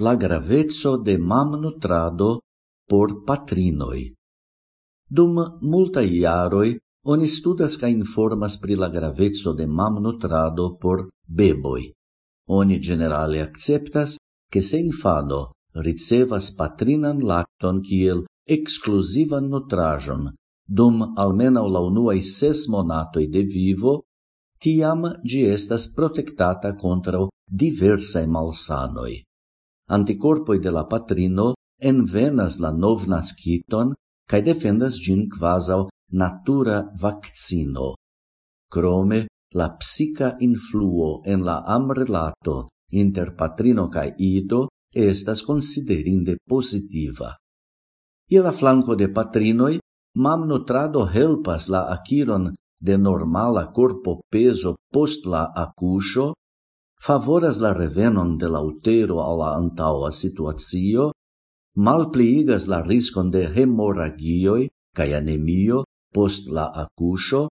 la gravezzo de mamnutrado por patrinoi. Dum multa iaroi, oni studas ca informas pri la gravezzo de mamnutrado por beboi. Oni generale acceptas che se infano ricevas patrinan lacton kiel exclusivan nutrajon dum almena la unuaj ses monatoi de vivo, tiam gi estas protectata contra diversae malsanoi anticorpoi de la patrino envenas la novnasciton cae defendas gin quasau natura vaccino. Crome, la psica influo en la amrelato inter patrino cae ido estas considerinde positiva. Je la flanco de patrinoi, mam nutrado helpas la aciron de normala corpo peso post la acusio, favoras la revenon de la utero alla antaua situatio, malpliigas la riscon de hemoragioi cae anemio post la acusio,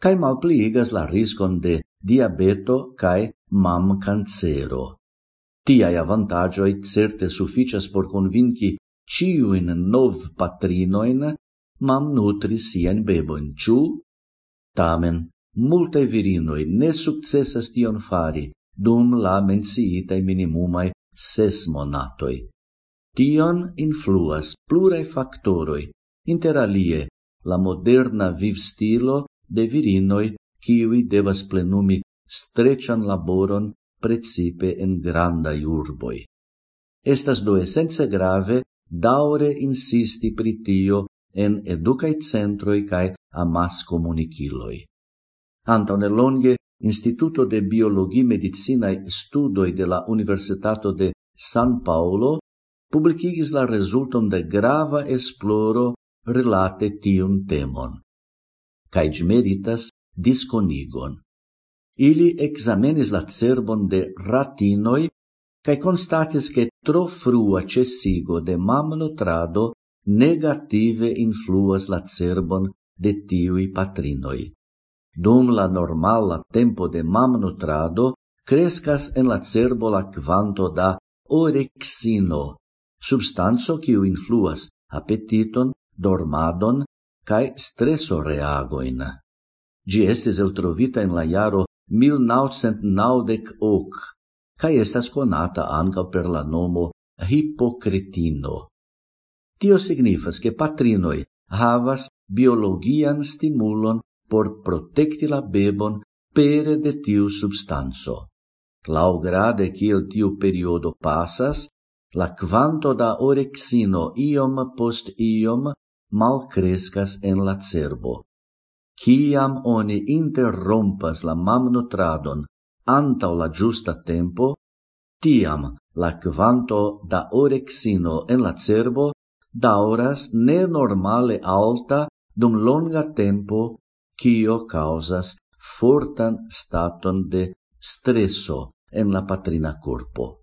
cae malpliigas la riscon de diabeto cae mam cancero. Tiai avantagioi certe sufficias por convinci ciuin nov patrinoin mam nutri sien beboin, ciu? Tamen, multe virinoi ne successas tion fari, dum la menciitai minimumai ses monatoi. Tion influas plurae factoroi, interalie la moderna vivstilo de virinoi kiwi devas plenumi strecian laboron precipe en granda urboi. Estas do essence grave daure insisti pritio en educae centroi cae amas comuniciloi. Antone longe Instituto de Biologi Medicinae Studoi de la Universitato de San Paolo publicigis la resultum de grava esploro relate tiun temon. Cae meritas disconigon. Ili examenis la cerbon de ratinoi cae constatis che tro frua cessigo de mamnutrado negative influas la cerbon de tiui patrinoi. Dum la normala tempo de mamnutrado crescas en la cerbo la quanto da orexino, substanzo quiu influas appetiton, dormadon cae streso reagoin. Gi estis eltrovita en la iaro 1998 cae estas conata anca per la nomo hipocretino. Tio signifas che patrinoi havas biologian stimulon por protecti la bebon pere de tiu substanco. Laugrade kiel tiu periodo passas, la quanto da orexino iom post iom mal crescas en la cerbo. Ciam oni interrompas la mamnutradon antau la giusta tempo, tiam la quanto da orexino en la cerbo dauras nenormale alta dum longa tempo cio causas fortan staton de stresso en la patrina corpo.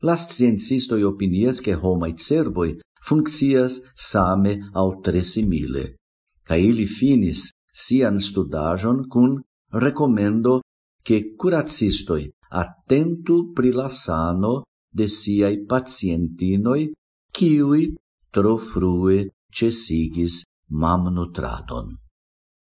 Las sciencistoi opinias che homai cerboi funccias same au tre simile, ca ili finis sian studajon cun recomendo che curacistoi attentu pri la sano de siai pacientinoi kiui tro frue cesigis mamnutradon.